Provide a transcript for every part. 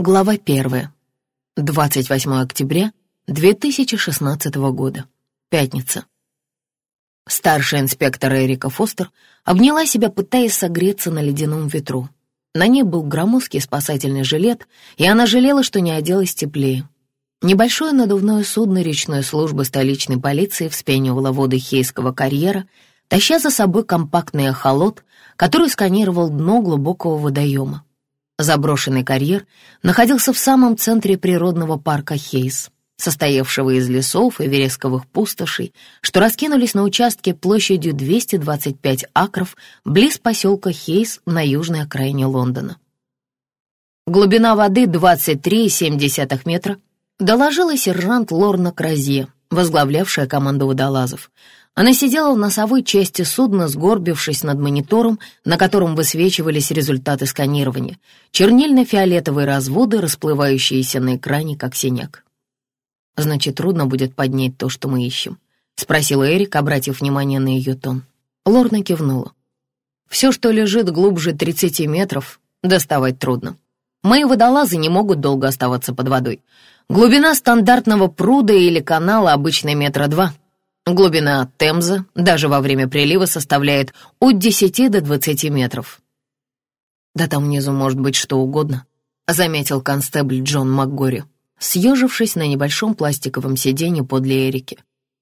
Глава первая. 28 октября 2016 года. Пятница. Старший инспектор Эрика Фостер обняла себя, пытаясь согреться на ледяном ветру. На ней был громоздкий спасательный жилет, и она жалела, что не оделась теплее. Небольшое надувное судно речной службы столичной полиции вспенивало воды Хейского карьера, таща за собой компактный эхолот, который сканировал дно глубокого водоема. Заброшенный карьер находился в самом центре природного парка Хейс, состоявшего из лесов и вересковых пустошей, что раскинулись на участке площадью 225 акров близ поселка Хейс на южной окраине Лондона. Глубина воды 23,7 метра, доложила сержант Лорна Кразье, возглавлявшая команду водолазов. Она сидела в носовой части судна, сгорбившись над монитором, на котором высвечивались результаты сканирования, чернильно-фиолетовые разводы, расплывающиеся на экране, как синяк. «Значит, трудно будет поднять то, что мы ищем?» — спросил Эрик, обратив внимание на ее тон. Лорна кивнула. «Все, что лежит глубже 30 метров, доставать трудно. Мои водолазы не могут долго оставаться под водой. Глубина стандартного пруда или канала обычно метра два». Глубина Темза даже во время прилива составляет от 10 до 20 метров. «Да там внизу может быть что угодно», — заметил констебль Джон МакГори, съежившись на небольшом пластиковом сиденье подле Эрики.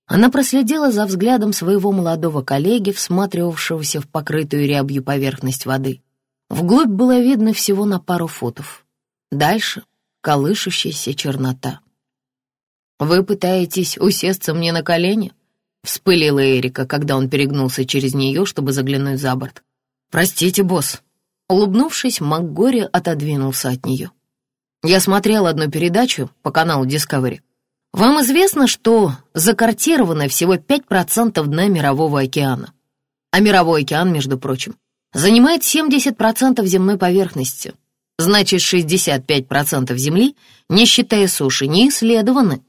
Она проследила за взглядом своего молодого коллеги, всматривавшегося в покрытую рябью поверхность воды. Вглубь было видно всего на пару футов. Дальше — колышущаяся чернота. «Вы пытаетесь усесться мне на колени?» Вспылила Эрика, когда он перегнулся через нее, чтобы заглянуть за борт. «Простите, босс». Улыбнувшись, МакГори отодвинулся от нее. «Я смотрел одну передачу по каналу Discovery. Вам известно, что закартировано всего 5% дна Мирового океана. А Мировой океан, между прочим, занимает 70% земной поверхности. Значит, 65% земли, не считая суши, не исследованы.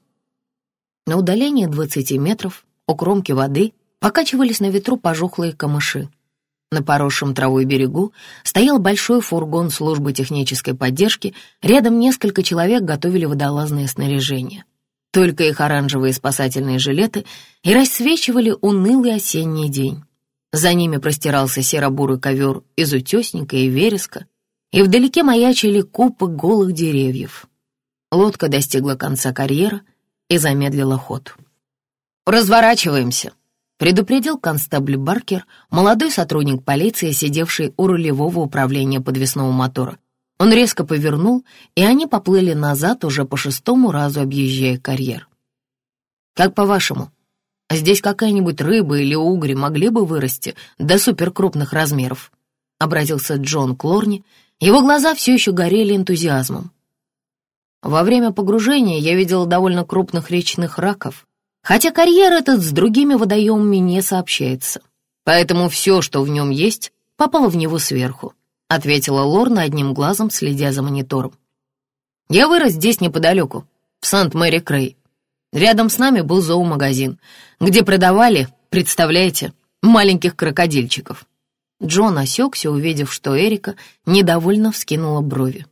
На удалении 20 метров у кромки воды покачивались на ветру пожухлые камыши. На поросшем травой берегу стоял большой фургон службы технической поддержки, рядом несколько человек готовили водолазное снаряжение. Только их оранжевые спасательные жилеты и рассвечивали унылый осенний день. За ними простирался серо-бурый ковер из утесника и вереска, и вдалеке маячили купы голых деревьев. Лодка достигла конца карьера и замедлила ход. «Разворачиваемся», — предупредил констабль Баркер, молодой сотрудник полиции, сидевший у рулевого управления подвесного мотора. Он резко повернул, и они поплыли назад уже по шестому разу, объезжая карьер. «Как по-вашему, здесь какая-нибудь рыба или угри могли бы вырасти до суперкрупных размеров?» — обратился Джон Клорни. Его глаза все еще горели энтузиазмом. «Во время погружения я видел довольно крупных речных раков, хотя карьер этот с другими водоемами не сообщается. Поэтому все, что в нем есть, попало в него сверху», — ответила Лорна одним глазом, следя за монитором. «Я вырос здесь неподалеку, в Сант-Мэри-Крей. Рядом с нами был зоомагазин, где продавали, представляете, маленьких крокодильчиков». Джон осекся, увидев, что Эрика недовольно вскинула брови.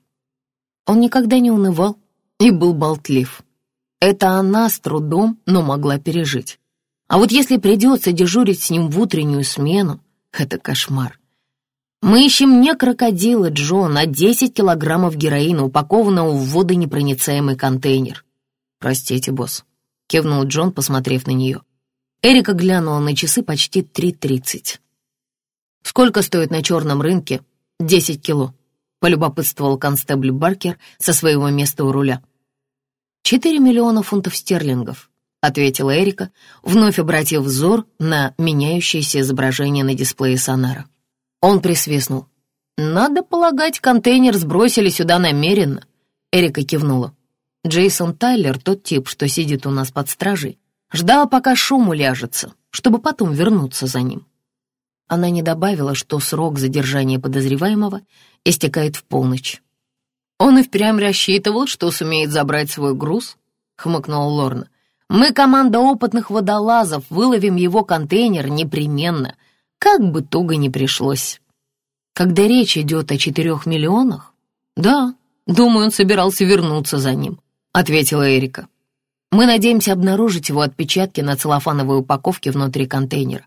Он никогда не унывал и был болтлив. Это она с трудом, но могла пережить. А вот если придется дежурить с ним в утреннюю смену, это кошмар. Мы ищем не крокодила, Джон, а 10 килограммов героина, упакованного в водонепроницаемый контейнер. Простите, босс, кивнул Джон, посмотрев на нее. Эрика глянула на часы почти 3.30. «Сколько стоит на черном рынке?» «Десять кило», — полюбопытствовал констебль Баркер со своего места у руля. «Четыре миллиона фунтов стерлингов», — ответила Эрика, вновь обратив взор на меняющееся изображение на дисплее сонара. Он присвистнул. «Надо полагать, контейнер сбросили сюда намеренно», — Эрика кивнула. Джейсон Тайлер, тот тип, что сидит у нас под стражей, ждал, пока шум уляжется, чтобы потом вернуться за ним. Она не добавила, что срок задержания подозреваемого истекает в полночь. «Он и впрямь рассчитывал, что сумеет забрать свой груз?» — хмыкнул Лорна. «Мы, команда опытных водолазов, выловим его контейнер непременно, как бы туго ни пришлось». «Когда речь идет о четырех миллионах?» «Да, Думаю, он собирался вернуться за ним», — ответила Эрика. «Мы надеемся обнаружить его отпечатки на целлофановой упаковке внутри контейнера».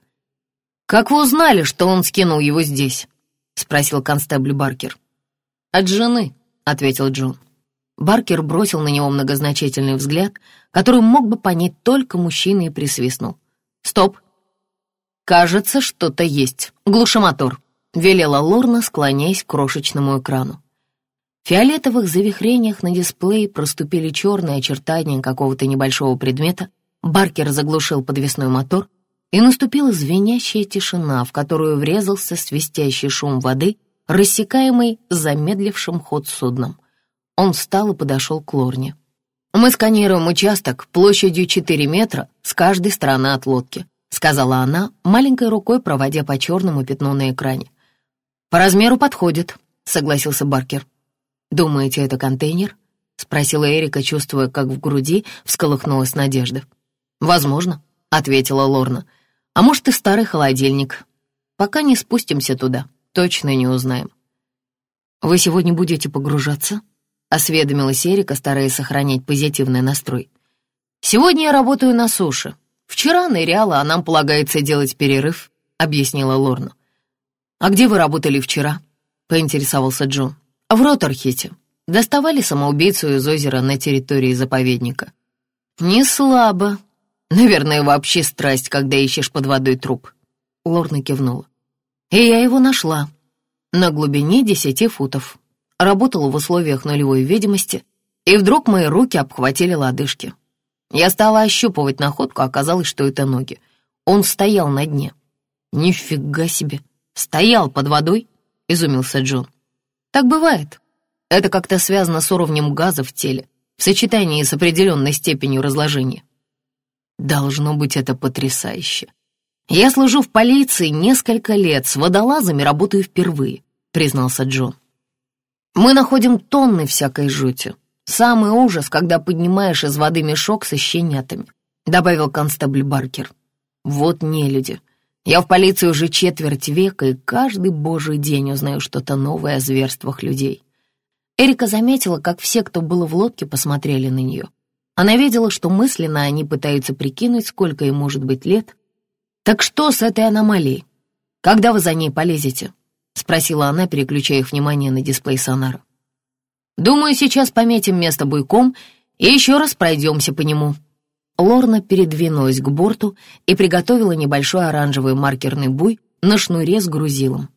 «Как вы узнали, что он скинул его здесь?» — спросил констебль Баркер. «От жены», — ответил Джон. Баркер бросил на него многозначительный взгляд, который мог бы понять только мужчина и присвистнул. «Стоп! Кажется, что-то есть. Глуши мотор», — велела Лорна, склоняясь к крошечному экрану. В фиолетовых завихрениях на дисплее проступили черные очертания какого-то небольшого предмета. Баркер заглушил подвесной мотор, и наступила звенящая тишина, в которую врезался свистящий шум воды, рассекаемый замедлившим ход судном. Он встал и подошел к Лорне. «Мы сканируем участок площадью 4 метра с каждой стороны от лодки», сказала она, маленькой рукой проводя по черному пятну на экране. «По размеру подходит», — согласился Баркер. «Думаете, это контейнер?» — спросила Эрика, чувствуя, как в груди всколыхнулась надежда. «Возможно», — ответила Лорна. «А может, и старый холодильник. Пока не спустимся туда, точно не узнаем». «Вы сегодня будете погружаться?» — осведомилась Эрика, стараясь сохранять позитивный настрой. «Сегодня я работаю на суше. Вчера ныряла, а нам полагается делать перерыв», — объяснила Лорна. «А где вы работали вчера?» — поинтересовался Джон. «В Роттерхите. Доставали самоубийцу из озера на территории заповедника». «Не слабо. Наверное, вообще страсть, когда ищешь под водой труп». Лорна кивнула. «И я его нашла. На глубине десяти футов работала в условиях нулевой видимости, и вдруг мои руки обхватили лодыжки. Я стала ощупывать находку, оказалось, что это ноги. Он стоял на дне. «Нифига себе! Стоял под водой?» — изумился Джон. «Так бывает. Это как-то связано с уровнем газа в теле, в сочетании с определенной степенью разложения. Должно быть это потрясающе. Я служу в полиции несколько лет, с водолазами работаю впервые», — признался Джон. Мы находим тонны всякой жути. Самый ужас, когда поднимаешь из воды мешок со щенятами», — добавил констебль Баркер. «Вот не люди. Я в полиции уже четверть века, и каждый божий день узнаю что-то новое о зверствах людей». Эрика заметила, как все, кто было в лодке, посмотрели на нее. Она видела, что мысленно они пытаются прикинуть, сколько ей может быть лет. «Так что с этой аномалией? Когда вы за ней полезете?» — спросила она, переключая их внимание на дисплей сонара. «Думаю, сейчас пометим место буйком и еще раз пройдемся по нему». Лорна передвинулась к борту и приготовила небольшой оранжевый маркерный буй на шнуре с грузилом.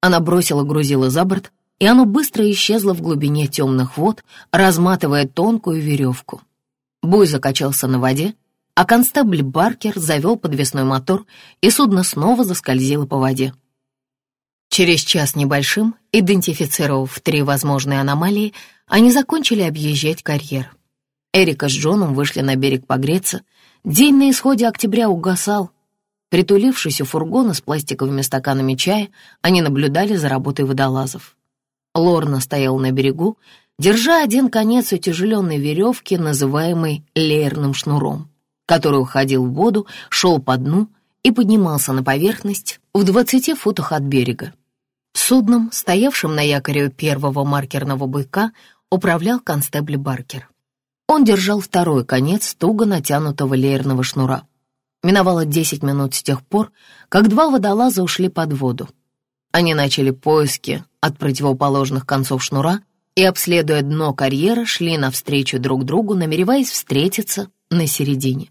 Она бросила грузило за борт, и оно быстро исчезло в глубине темных вод, разматывая тонкую веревку. Буй закачался на воде, а констебль Баркер завел подвесной мотор, и судно снова заскользило по воде. Через час небольшим, идентифицировав три возможные аномалии, они закончили объезжать карьер. Эрика с Джоном вышли на берег погреться. День на исходе октября угасал. Притулившись у фургона с пластиковыми стаканами чая, они наблюдали за работой водолазов. Лорна стояла на берегу, держа один конец утяжеленной веревки, называемой леерным шнуром, который уходил в воду, шел по дну и поднимался на поверхность в двадцати футах от берега. Судном, стоявшим на якоре первого маркерного быка, управлял констебль Баркер. Он держал второй конец туго натянутого леерного шнура. Миновало десять минут с тех пор, как два водолаза ушли под воду. Они начали поиски от противоположных концов шнура и, обследуя дно карьера, шли навстречу друг другу, намереваясь встретиться на середине.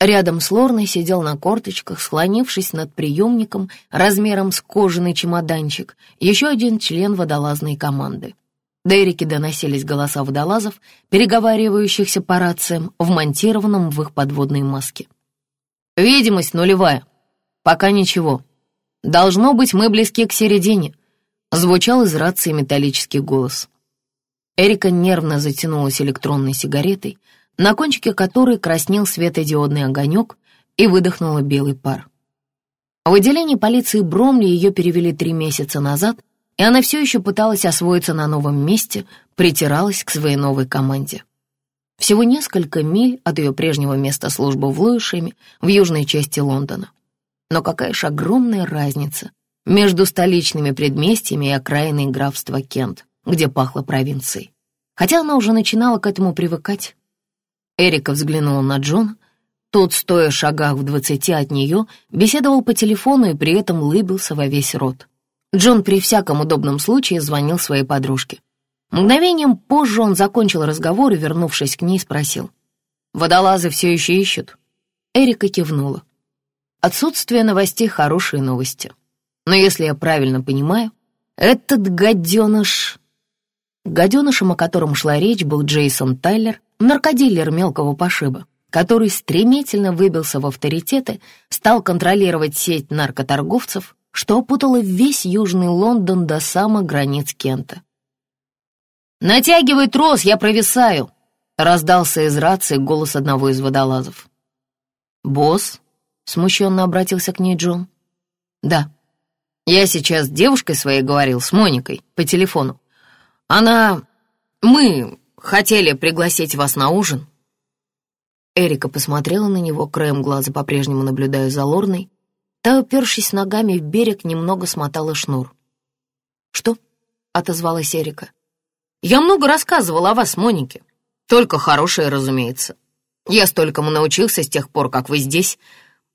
Рядом с Лорной сидел на корточках, склонившись над приемником размером с кожаный чемоданчик, еще один член водолазной команды. До Эрики доносились голоса водолазов, переговаривающихся по рациям, вмонтированном в их подводные маски. «Видимость нулевая. Пока ничего. Должно быть, мы близки к середине», — звучал из рации металлический голос. Эрика нервно затянулась электронной сигаретой, на кончике которой краснел светодиодный огонек и выдохнула белый пар. В отделении полиции Бромли ее перевели три месяца назад, и она все еще пыталась освоиться на новом месте, притиралась к своей новой команде. Всего несколько миль от ее прежнего места службы в Луишеме, в южной части Лондона. Но какая же огромная разница между столичными предместьями и окраиной графства Кент, где пахло провинцией. хотя она уже начинала к этому привыкать. Эрика взглянула на Джона. Тот, стоя в шагах в двадцати от нее, беседовал по телефону и при этом улыбился во весь рот. Джон при всяком удобном случае звонил своей подружке. Мгновением позже он закончил разговор и, вернувшись к ней, спросил. «Водолазы все еще ищут?» Эрика кивнула. Отсутствие новостей — хорошие новости. Но если я правильно понимаю, этот гаденыш... Гаденышем, о котором шла речь, был Джейсон Тайлер, наркодилер мелкого пошиба, который стремительно выбился в авторитеты, стал контролировать сеть наркоторговцев, что опутало весь Южный Лондон до самых границ Кента. «Натягивай трос, я провисаю!» — раздался из рации голос одного из водолазов. «Босс?» — смущенно обратился к ней Джон. «Да. Я сейчас с девушкой своей говорил, с Моникой, по телефону. Она... Мы хотели пригласить вас на ужин». Эрика посмотрела на него, краем глаза по-прежнему наблюдая за Лорной. Та, упершись ногами в берег, немного смотала шнур. «Что?» — отозвалась Эрика. «Я много рассказывала о вас, Монике. Только хорошее, разумеется. Я столькому научился с тех пор, как вы здесь.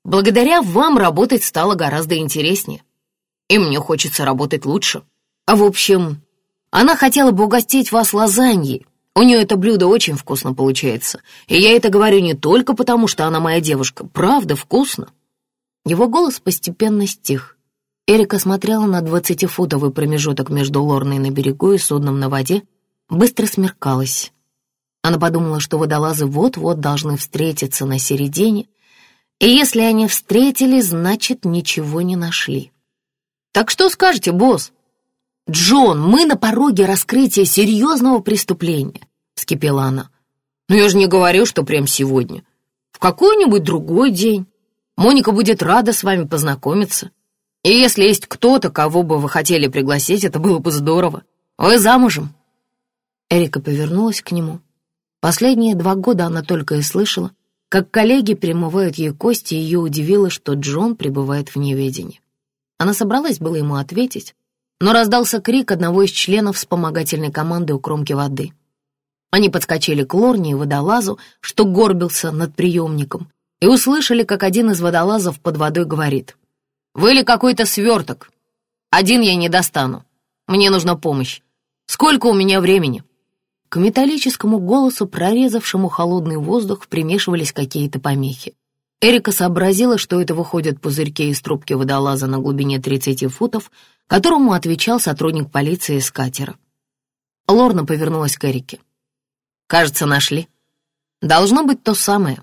Благодаря вам работать стало гораздо интереснее. И мне хочется работать лучше. А в общем, она хотела бы угостить вас лазаньей. У нее это блюдо очень вкусно получается. И я это говорю не только потому, что она моя девушка. Правда, вкусно. Его голос постепенно стих. Эрика смотрела на двадцатифутовый промежуток между Лорной на берегу и судном на воде. Быстро смеркалась. Она подумала, что водолазы вот-вот должны встретиться на середине, и если они встретились, значит, ничего не нашли. «Так что скажете, босс?» «Джон, мы на пороге раскрытия серьезного преступления», — вскипела она. «Но я же не говорю, что прямо сегодня. В какой-нибудь другой день. Моника будет рада с вами познакомиться. И если есть кто-то, кого бы вы хотели пригласить, это было бы здорово. Вы замужем?» Эрика повернулась к нему. Последние два года она только и слышала, как коллеги перемывают ей кости, и ее удивило, что Джон пребывает в неведении. Она собралась было ему ответить, но раздался крик одного из членов вспомогательной команды у кромки воды. Они подскочили к Лорне и водолазу, что горбился над приемником, и услышали, как один из водолазов под водой говорит. «Вы ли какой-то сверток? Один я не достану. Мне нужна помощь. Сколько у меня времени?» К металлическому голосу, прорезавшему холодный воздух, примешивались какие-то помехи. Эрика сообразила, что это выходят пузырьки из трубки водолаза на глубине 30 футов, которому отвечал сотрудник полиции из катера. Лорна повернулась к Эрике. «Кажется, нашли. Должно быть то самое.